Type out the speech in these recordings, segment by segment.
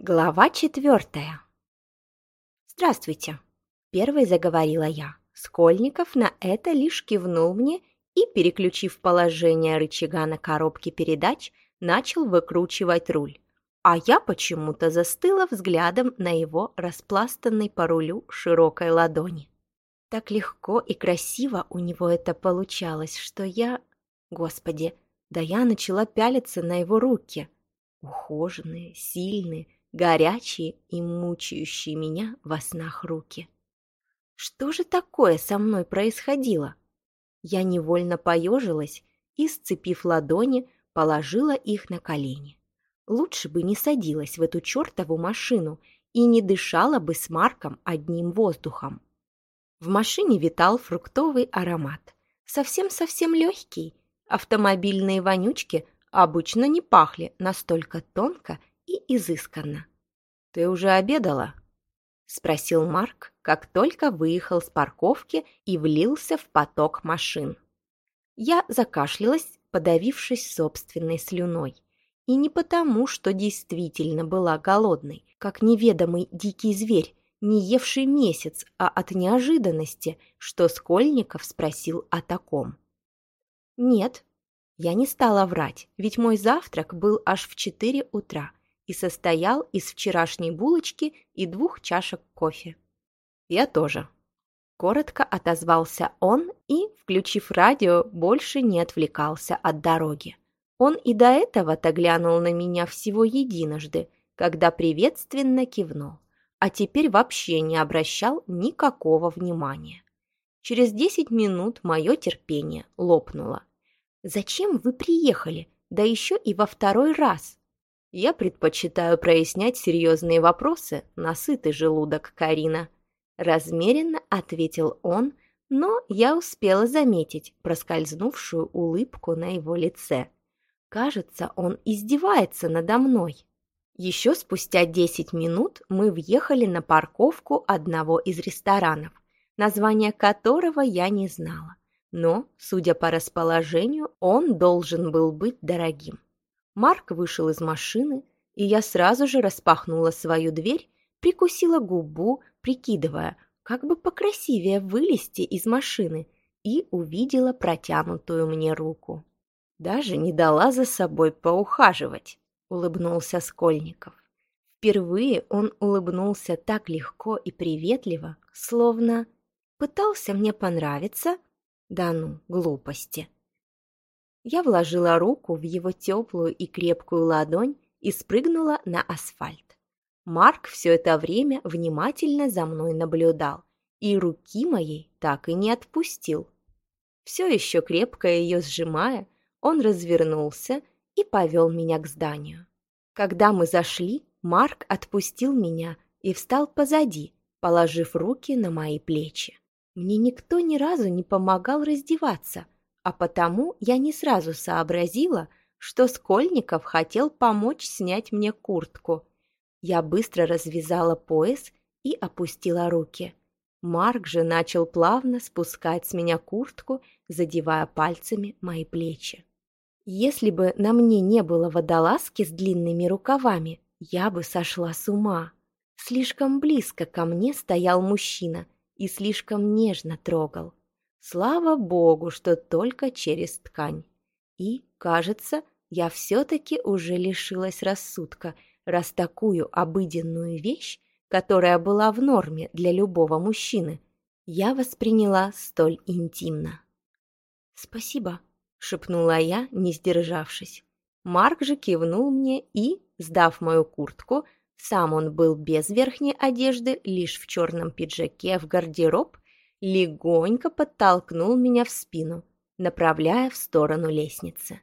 Глава четвертая. «Здравствуйте!» – первой заговорила я. Скольников на это лишь кивнул мне и, переключив положение рычага на коробке передач, начал выкручивать руль. А я почему-то застыла взглядом на его распластанной по рулю широкой ладони. Так легко и красиво у него это получалось, что я... Господи, да я начала пялиться на его руки. Ухоженные, сильные, горячие и мучающие меня во снах руки. Что же такое со мной происходило? Я невольно поежилась и, сцепив ладони, положила их на колени. Лучше бы не садилась в эту чертову машину и не дышала бы с Марком одним воздухом. В машине витал фруктовый аромат. Совсем-совсем легкий. Автомобильные вонючки обычно не пахли настолько тонко и изысканно. «Ты уже обедала?» — спросил Марк, как только выехал с парковки и влился в поток машин. Я закашлялась, подавившись собственной слюной. И не потому, что действительно была голодной, как неведомый дикий зверь, не евший месяц, а от неожиданности, что Скольников спросил о таком. Нет, я не стала врать, ведь мой завтрак был аж в четыре утра и состоял из вчерашней булочки и двух чашек кофе. Я тоже. Коротко отозвался он и, включив радио, больше не отвлекался от дороги. Он и до этого-то глянул на меня всего единожды, когда приветственно кивнул, а теперь вообще не обращал никакого внимания. Через десять минут мое терпение лопнуло. «Зачем вы приехали? Да еще и во второй раз!» «Я предпочитаю прояснять серьезные вопросы на сытый желудок, Карина», размеренно ответил он, но я успела заметить проскользнувшую улыбку на его лице. Кажется, он издевается надо мной. Еще спустя 10 минут мы въехали на парковку одного из ресторанов, название которого я не знала но, судя по расположению, он должен был быть дорогим. Марк вышел из машины, и я сразу же распахнула свою дверь, прикусила губу, прикидывая, как бы покрасивее вылезти из машины, и увидела протянутую мне руку. Даже не дала за собой поухаживать, улыбнулся Скольников. Впервые он улыбнулся так легко и приветливо, словно пытался мне понравиться, да ну, глупости. Я вложила руку в его теплую и крепкую ладонь и спрыгнула на асфальт. Марк все это время внимательно за мной наблюдал и руки моей так и не отпустил. Все еще крепко ее сжимая, он развернулся и повел меня к зданию. Когда мы зашли, Марк отпустил меня и встал позади, положив руки на мои плечи. Мне никто ни разу не помогал раздеваться, а потому я не сразу сообразила, что Скольников хотел помочь снять мне куртку. Я быстро развязала пояс и опустила руки. Марк же начал плавно спускать с меня куртку, задевая пальцами мои плечи. Если бы на мне не было водолазки с длинными рукавами, я бы сошла с ума. Слишком близко ко мне стоял мужчина – и слишком нежно трогал. Слава богу, что только через ткань. И, кажется, я все-таки уже лишилась рассудка, раз такую обыденную вещь, которая была в норме для любого мужчины, я восприняла столь интимно. «Спасибо», — шепнула я, не сдержавшись. Марк же кивнул мне и, сдав мою куртку, сам он был без верхней одежды, лишь в черном пиджаке в гардероб, легонько подтолкнул меня в спину, направляя в сторону лестницы.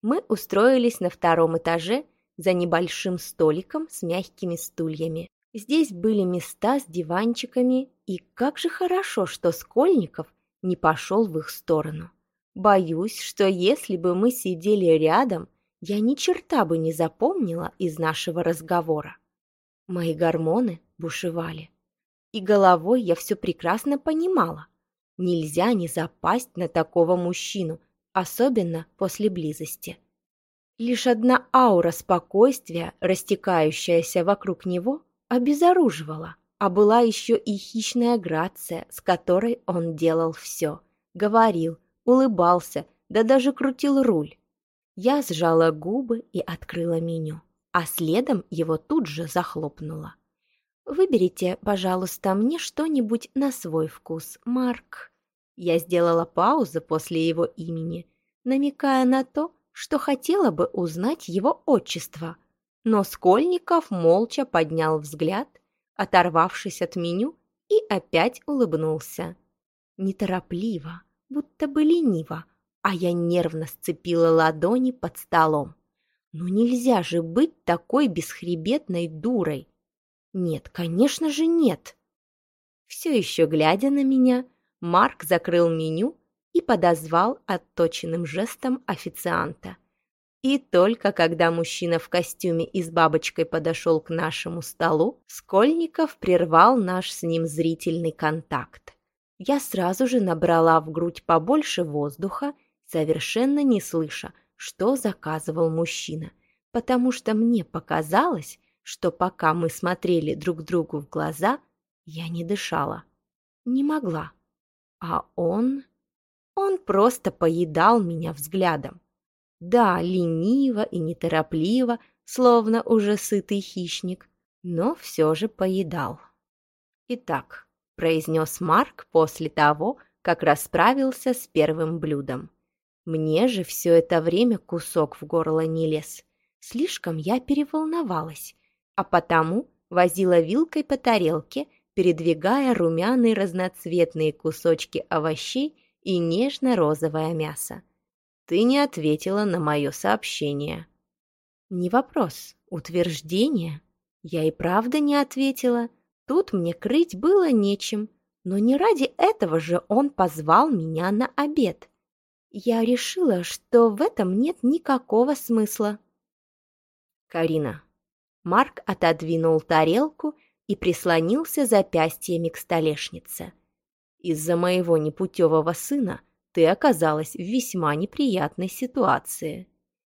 Мы устроились на втором этаже за небольшим столиком с мягкими стульями. Здесь были места с диванчиками, и как же хорошо, что Скольников не пошел в их сторону. Боюсь, что если бы мы сидели рядом, я ни черта бы не запомнила из нашего разговора. Мои гормоны бушевали. И головой я все прекрасно понимала. Нельзя не запасть на такого мужчину, особенно после близости. Лишь одна аура спокойствия, растекающаяся вокруг него, обезоруживала, а была еще и хищная грация, с которой он делал все. Говорил, улыбался, да даже крутил руль. Я сжала губы и открыла меню, а следом его тут же захлопнула. «Выберите, пожалуйста, мне что-нибудь на свой вкус, Марк». Я сделала паузу после его имени, намекая на то, что хотела бы узнать его отчество. Но Скольников молча поднял взгляд, оторвавшись от меню, и опять улыбнулся. Неторопливо, будто бы лениво, а я нервно сцепила ладони под столом. Ну нельзя же быть такой бесхребетной дурой. Нет, конечно же нет. Все еще глядя на меня, Марк закрыл меню и подозвал отточенным жестом официанта. И только когда мужчина в костюме и с бабочкой подошел к нашему столу, Скольников прервал наш с ним зрительный контакт. Я сразу же набрала в грудь побольше воздуха, совершенно не слыша, что заказывал мужчина, потому что мне показалось, что пока мы смотрели друг другу в глаза, я не дышала. Не могла. А он... Он просто поедал меня взглядом. Да, лениво и неторопливо, словно уже сытый хищник, но все же поедал. «Итак», — произнес Марк после того, как расправился с первым блюдом. Мне же все это время кусок в горло не лез. Слишком я переволновалась, а потому возила вилкой по тарелке, передвигая румяные разноцветные кусочки овощей и нежно-розовое мясо. Ты не ответила на мое сообщение. Не вопрос, утверждение. Я и правда не ответила. Тут мне крыть было нечем, но не ради этого же он позвал меня на обед. Я решила, что в этом нет никакого смысла. Карина. Марк отодвинул тарелку и прислонился запястьями к столешнице. Из-за моего непутевого сына ты оказалась в весьма неприятной ситуации.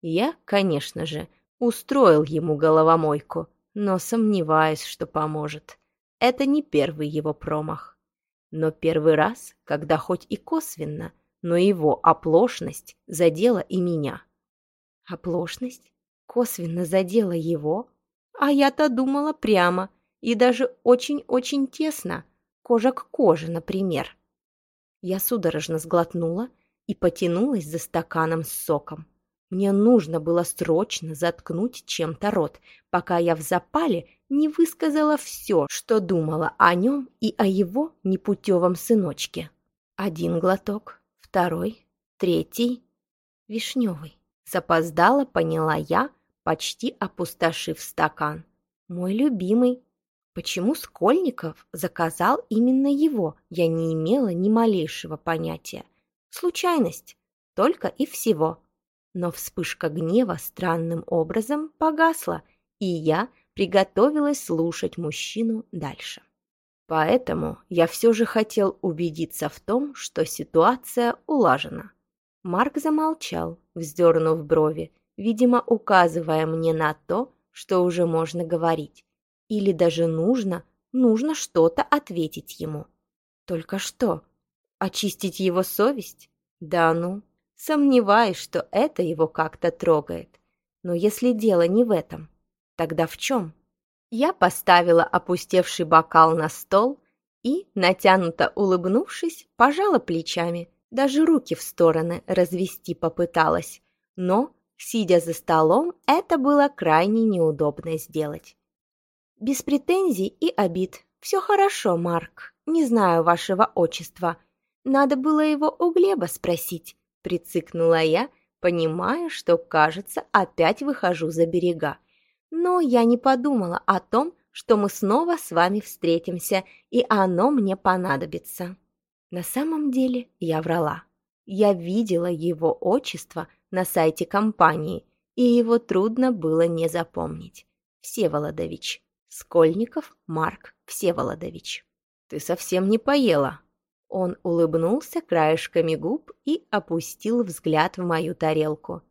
Я, конечно же, устроил ему головомойку, но сомневаюсь, что поможет. Это не первый его промах. Но первый раз, когда хоть и косвенно, но его оплошность задела и меня. Оплошность? Косвенно задела его? А я-то думала прямо и даже очень-очень тесно, кожа к коже, например. Я судорожно сглотнула и потянулась за стаканом с соком. Мне нужно было срочно заткнуть чем-то рот, пока я в запале не высказала все, что думала о нем и о его непутевом сыночке. Один глоток, второй, третий, вишневый. Запоздала, поняла я, почти опустошив стакан. Мой любимый, Почему Скольников заказал именно его, я не имела ни малейшего понятия. Случайность, только и всего. Но вспышка гнева странным образом погасла, и я приготовилась слушать мужчину дальше. Поэтому я все же хотел убедиться в том, что ситуация улажена. Марк замолчал, вздернув брови, видимо, указывая мне на то, что уже можно говорить. Или даже нужно, нужно что-то ответить ему. Только что? Очистить его совесть? Да ну, сомневаюсь, что это его как-то трогает. Но если дело не в этом, тогда в чем? Я поставила опустевший бокал на стол и, натянуто улыбнувшись, пожала плечами, даже руки в стороны развести попыталась. Но, сидя за столом, это было крайне неудобно сделать. Без претензий и обид. Все хорошо, Марк. Не знаю вашего отчества. Надо было его у Глеба спросить, прицикнула я, понимая, что, кажется, опять выхожу за берега. Но я не подумала о том, что мы снова с вами встретимся, и оно мне понадобится. На самом деле я врала. Я видела его отчество на сайте компании, и его трудно было не запомнить. Всеволодович. Скольников Марк Всеволодович. «Ты совсем не поела». Он улыбнулся краешками губ и опустил взгляд в мою тарелку.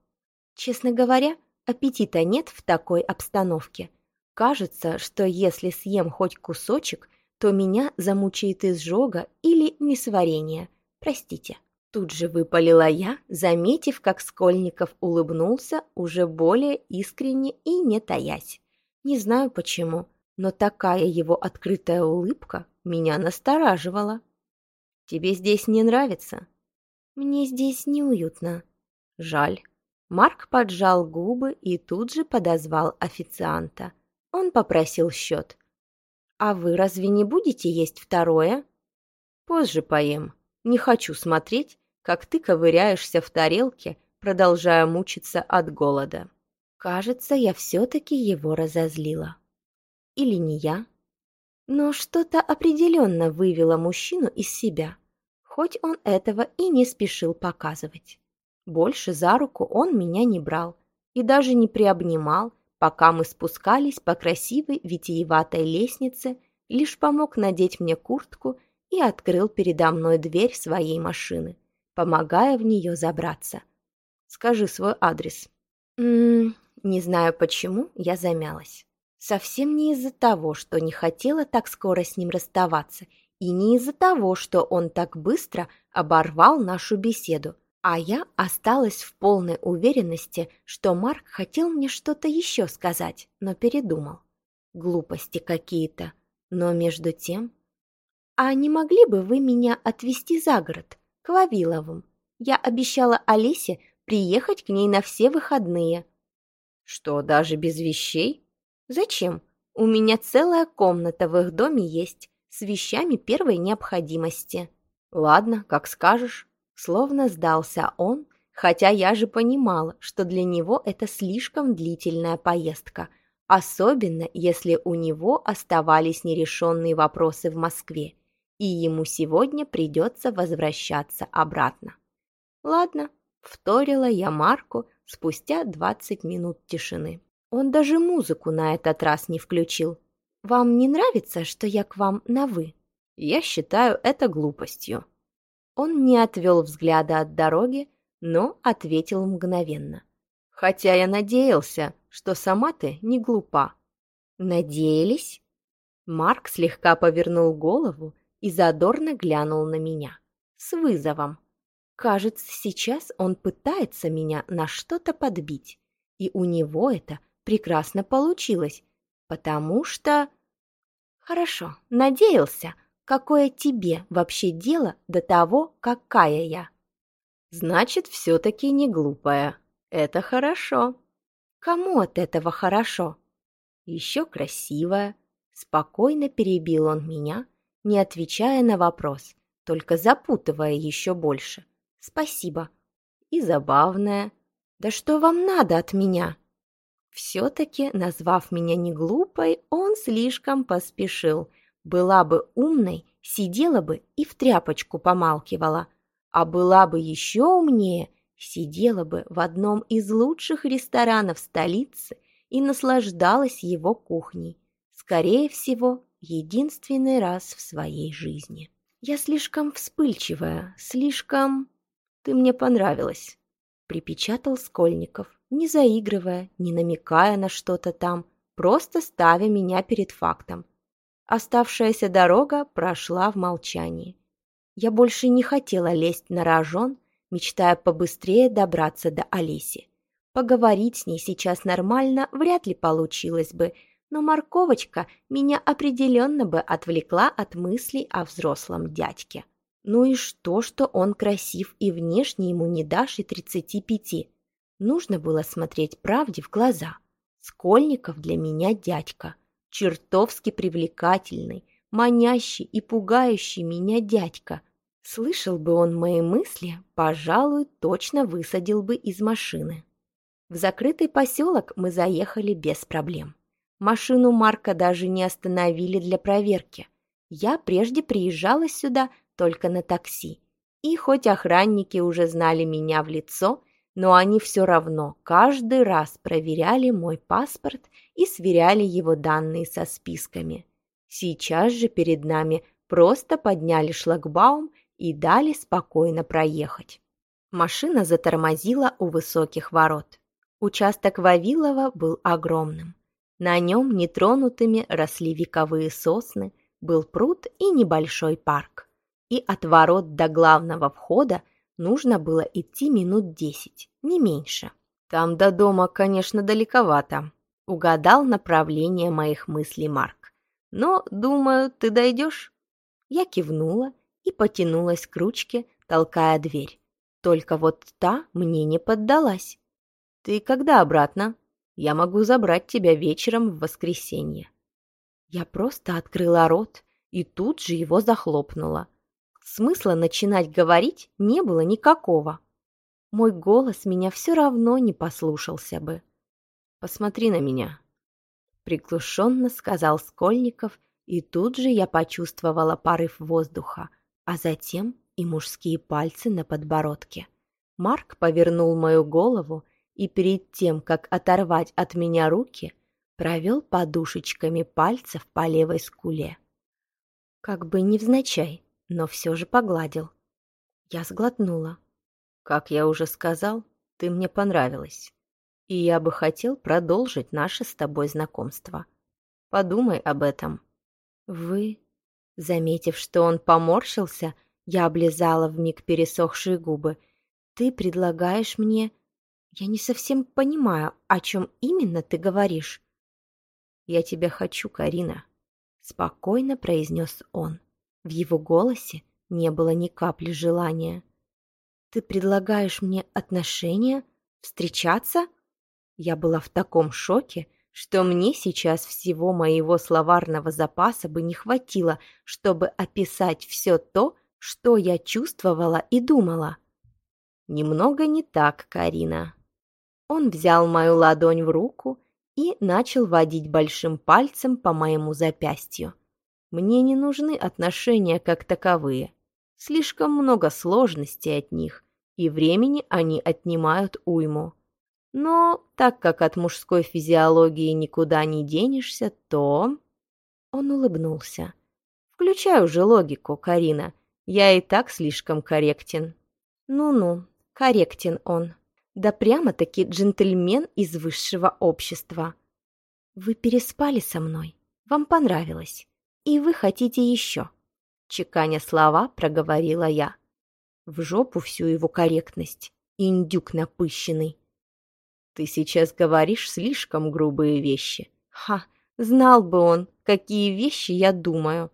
Честно говоря, аппетита нет в такой обстановке. Кажется, что если съем хоть кусочек, то меня замучает изжога или несварение. Простите. Тут же выпалила я, заметив, как Скольников улыбнулся уже более искренне и не таясь. Не знаю почему, но такая его открытая улыбка меня настораживала. «Тебе здесь не нравится?» «Мне здесь неуютно». «Жаль». Марк поджал губы и тут же подозвал официанта. Он попросил счет. «А вы разве не будете есть второе?» «Позже поем. Не хочу смотреть, как ты ковыряешься в тарелке, продолжая мучиться от голода. Кажется, я все-таки его разозлила. Или не я? Но что-то определенно вывело мужчину из себя, хоть он этого и не спешил показывать. Больше за руку он меня не брал и даже не приобнимал, пока мы спускались по красивой витиеватой лестнице, лишь помог надеть мне куртку и открыл передо мной дверь своей машины помогая в нее забраться. «Скажи свой адрес». М -м -м, не знаю почему, я замялась. Совсем не из-за того, что не хотела так скоро с ним расставаться, и не из-за того, что он так быстро оборвал нашу беседу, а я осталась в полной уверенности, что Марк хотел мне что-то еще сказать, но передумал. Глупости какие-то. Но между тем... «А не могли бы вы меня отвезти за город?» К Вавиловым. Я обещала Алисе приехать к ней на все выходные. Что, даже без вещей? Зачем? У меня целая комната в их доме есть, с вещами первой необходимости. Ладно, как скажешь. Словно сдался он, хотя я же понимала, что для него это слишком длительная поездка, особенно если у него оставались нерешенные вопросы в Москве и ему сегодня придется возвращаться обратно. Ладно, вторила я Марку спустя 20 минут тишины. Он даже музыку на этот раз не включил. Вам не нравится, что я к вам на «вы»? Я считаю это глупостью. Он не отвел взгляда от дороги, но ответил мгновенно. Хотя я надеялся, что сама ты не глупа. Надеялись? Марк слегка повернул голову и задорно глянул на меня. С вызовом. Кажется, сейчас он пытается меня на что-то подбить. И у него это прекрасно получилось, потому что... Хорошо, надеялся. Какое тебе вообще дело до того, какая я? Значит, все-таки не глупая. Это хорошо. Кому от этого хорошо? Еще красивая. Спокойно перебил он меня, не отвечая на вопрос, только запутывая еще больше. «Спасибо». И забавное. «Да что вам надо от меня?» Все-таки, назвав меня не глупой, он слишком поспешил. Была бы умной, сидела бы и в тряпочку помалкивала. А была бы еще умнее, сидела бы в одном из лучших ресторанов столицы и наслаждалась его кухней. Скорее всего, единственный раз в своей жизни. Я слишком вспыльчивая, слишком... Ты мне понравилась, припечатал Скольников, не заигрывая, не намекая на что-то там, просто ставя меня перед фактом. Оставшаяся дорога прошла в молчании. Я больше не хотела лезть на рожон, мечтая побыстрее добраться до Олеси. Поговорить с ней сейчас нормально вряд ли получилось бы, но морковочка меня определенно бы отвлекла от мыслей о взрослом дядьке. Ну и что, что он красив и внешне ему не дашь и тридцати пяти. Нужно было смотреть правде в глаза. Скольников для меня дядька, чертовски привлекательный, манящий и пугающий меня дядька. Слышал бы он мои мысли, пожалуй, точно высадил бы из машины. В закрытый поселок мы заехали без проблем. Машину Марка даже не остановили для проверки. Я прежде приезжала сюда только на такси. И хоть охранники уже знали меня в лицо, но они все равно каждый раз проверяли мой паспорт и сверяли его данные со списками. Сейчас же перед нами просто подняли шлагбаум и дали спокойно проехать. Машина затормозила у высоких ворот. Участок Вавилова был огромным. На нем нетронутыми росли вековые сосны, был пруд и небольшой парк. И от ворот до главного входа нужно было идти минут десять, не меньше. Там до дома, конечно, далековато. Угадал направление моих мыслей Марк. Но, думаю, ты дойдешь? Я кивнула и потянулась к ручке, толкая дверь. Только вот та мне не поддалась. «Ты когда обратно? Я могу забрать тебя вечером в воскресенье». Я просто открыла рот и тут же его захлопнула. Смысла начинать говорить не было никакого. Мой голос меня все равно не послушался бы. «Посмотри на меня», — приглушенно сказал Скольников, и тут же я почувствовала порыв воздуха, а затем и мужские пальцы на подбородке. Марк повернул мою голову и перед тем, как оторвать от меня руки, провел подушечками пальцев по левой скуле. Как бы невзначай, но все же погладил. Я сглотнула. «Как я уже сказал, ты мне понравилась, и я бы хотел продолжить наше с тобой знакомство. Подумай об этом». «Вы...» Заметив, что он поморщился, я облизала вмиг пересохшие губы. «Ты предлагаешь мне...» «Я не совсем понимаю, о чем именно ты говоришь». «Я тебя хочу, Карина», — спокойно произнес он. В его голосе не было ни капли желания. «Ты предлагаешь мне отношения? Встречаться?» Я была в таком шоке, что мне сейчас всего моего словарного запаса бы не хватило, чтобы описать все то, что я чувствовала и думала. Немного не так, Карина. Он взял мою ладонь в руку и начал водить большим пальцем по моему запястью. Мне не нужны отношения как таковые. Слишком много сложностей от них, и времени они отнимают уйму. Но так как от мужской физиологии никуда не денешься, то... Он улыбнулся. Включай уже логику, Карина. Я и так слишком корректен. Ну-ну, корректен он. Да прямо-таки джентльмен из высшего общества. Вы переспали со мной. Вам понравилось. И вы хотите еще. Чеканя слова, проговорила я. В жопу всю его корректность. Индюк напыщенный. Ты сейчас говоришь слишком грубые вещи. Ха, знал бы он, какие вещи я думаю.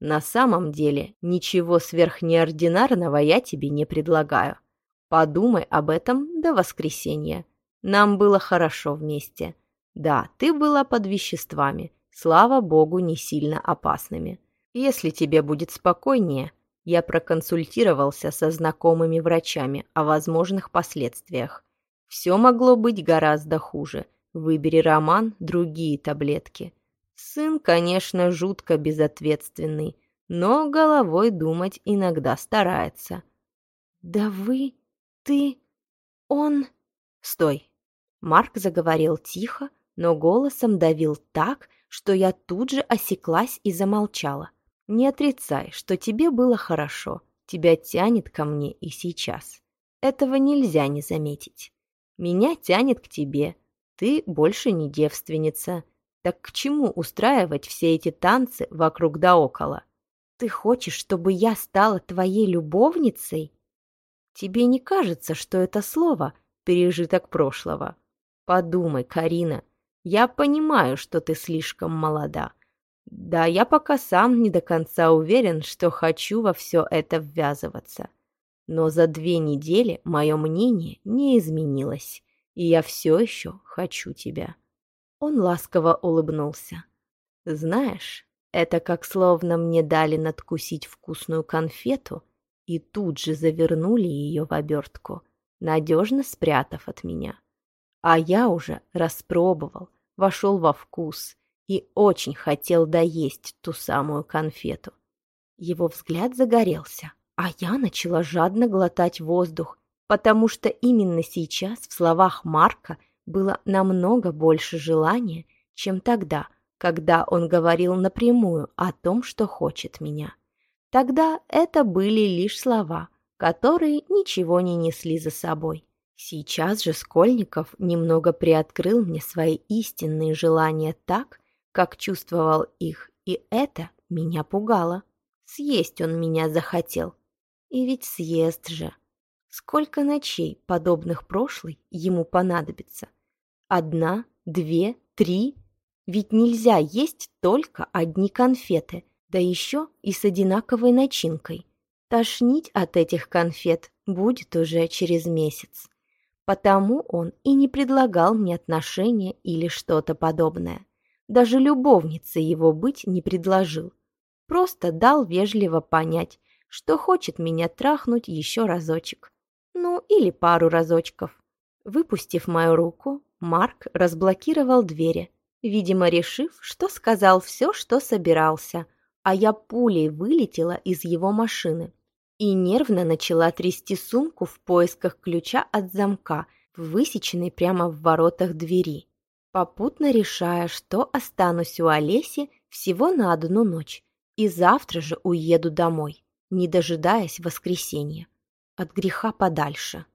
На самом деле, ничего сверхнеординарного я тебе не предлагаю. Подумай об этом до воскресенья. Нам было хорошо вместе. Да, ты была под веществами, слава богу, не сильно опасными. Если тебе будет спокойнее, я проконсультировался со знакомыми врачами о возможных последствиях. Все могло быть гораздо хуже. Выбери роман, другие таблетки. Сын, конечно, жутко безответственный, но головой думать иногда старается. «Да вы... ты... он...» «Стой!» Марк заговорил тихо, но голосом давил так, что я тут же осеклась и замолчала. «Не отрицай, что тебе было хорошо, тебя тянет ко мне и сейчас. Этого нельзя не заметить. Меня тянет к тебе, ты больше не девственница, так к чему устраивать все эти танцы вокруг да около? Ты хочешь, чтобы я стала твоей любовницей? Тебе не кажется, что это слово — пережиток прошлого? Подумай, Карина, я понимаю, что ты слишком молода. Да, я пока сам не до конца уверен, что хочу во все это ввязываться. Но за две недели мое мнение не изменилось, и я все еще хочу тебя. Он ласково улыбнулся. «Знаешь, это как словно мне дали надкусить вкусную конфету и тут же завернули ее в обертку, надежно спрятав от меня. А я уже распробовал, вошел во вкус и очень хотел доесть ту самую конфету. Его взгляд загорелся, а я начала жадно глотать воздух, потому что именно сейчас в словах Марка было намного больше желания, чем тогда, когда он говорил напрямую о том, что хочет меня. Тогда это были лишь слова, которые ничего не несли за собой. Сейчас же Скольников немного приоткрыл мне свои истинные желания так, как чувствовал их, и это меня пугало. Съесть он меня захотел. И ведь съест же. Сколько ночей, подобных прошлой, ему понадобится? Одна, две, три? Ведь нельзя есть только одни конфеты, да еще и с одинаковой начинкой. Тошнить от этих конфет будет уже через месяц. Потому он и не предлагал мне отношения или что-то подобное. Даже любовницей его быть не предложил. Просто дал вежливо понять, что хочет меня трахнуть еще разочек. Ну, или пару разочков. Выпустив мою руку, Марк разблокировал двери, видимо, решив, что сказал все, что собирался, а я пулей вылетела из его машины и нервно начала трясти сумку в поисках ключа от замка, высеченной прямо в воротах двери, попутно решая, что останусь у Олеси всего на одну ночь и завтра же уеду домой, не дожидаясь воскресенья. От греха подальше.